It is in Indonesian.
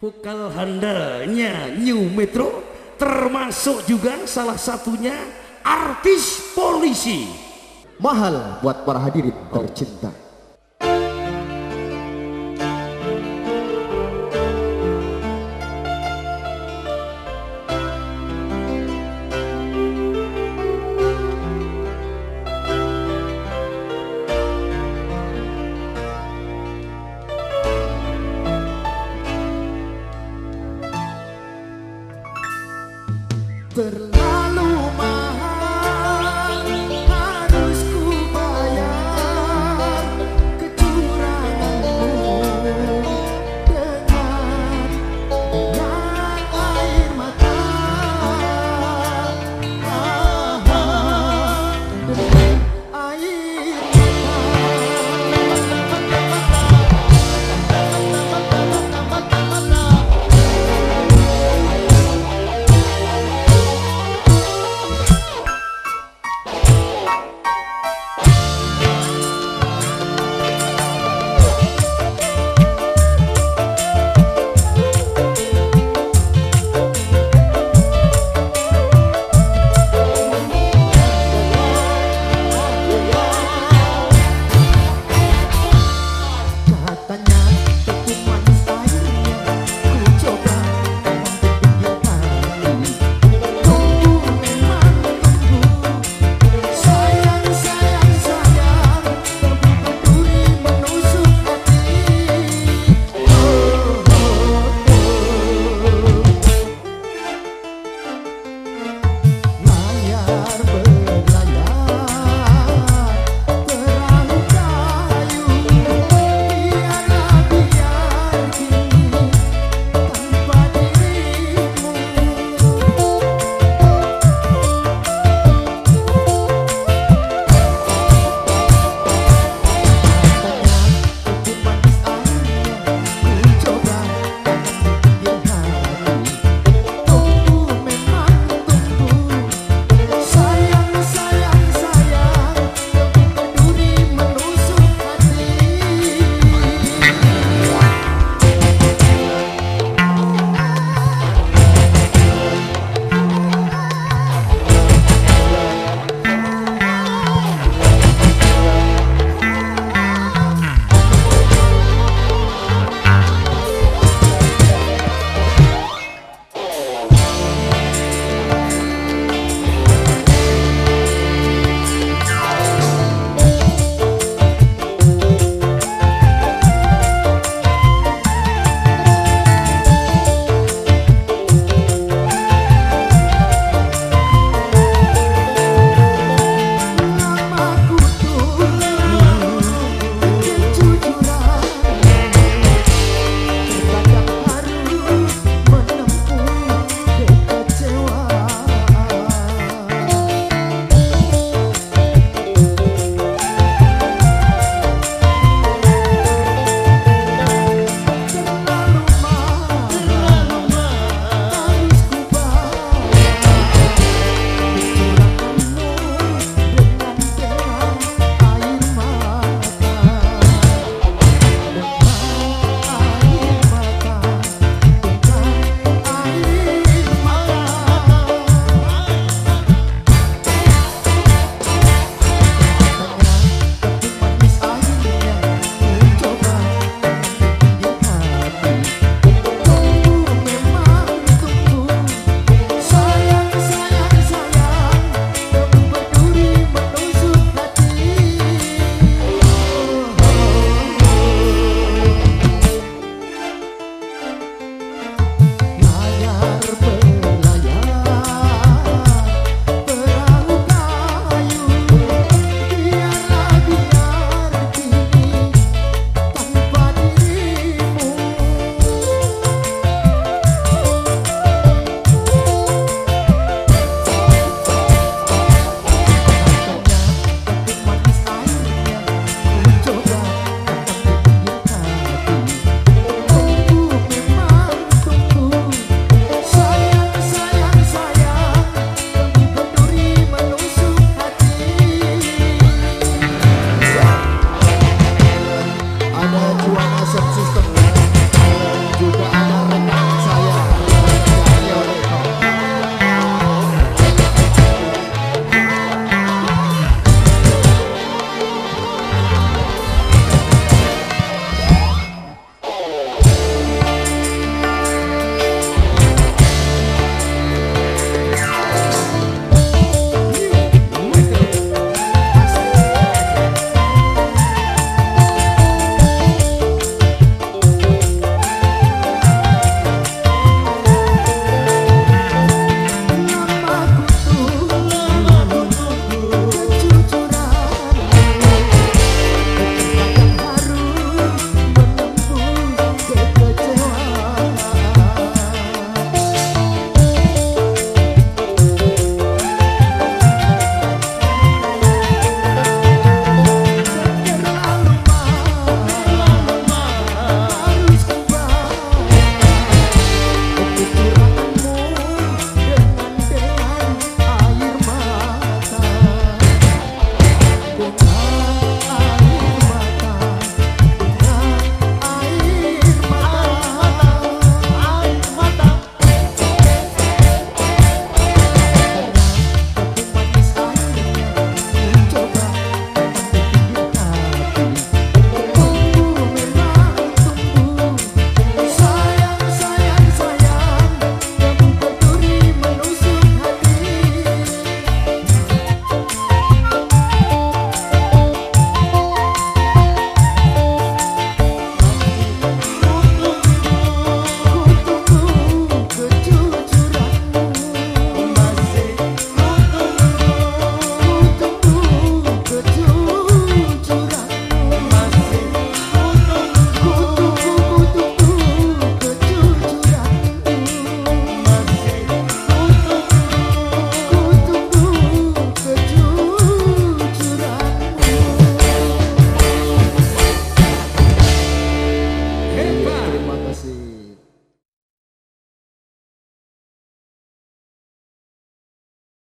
vokal handalnya New Metro termasuk juga salah satunya artis polisi. Mahal buat para hadirin tercinta Perla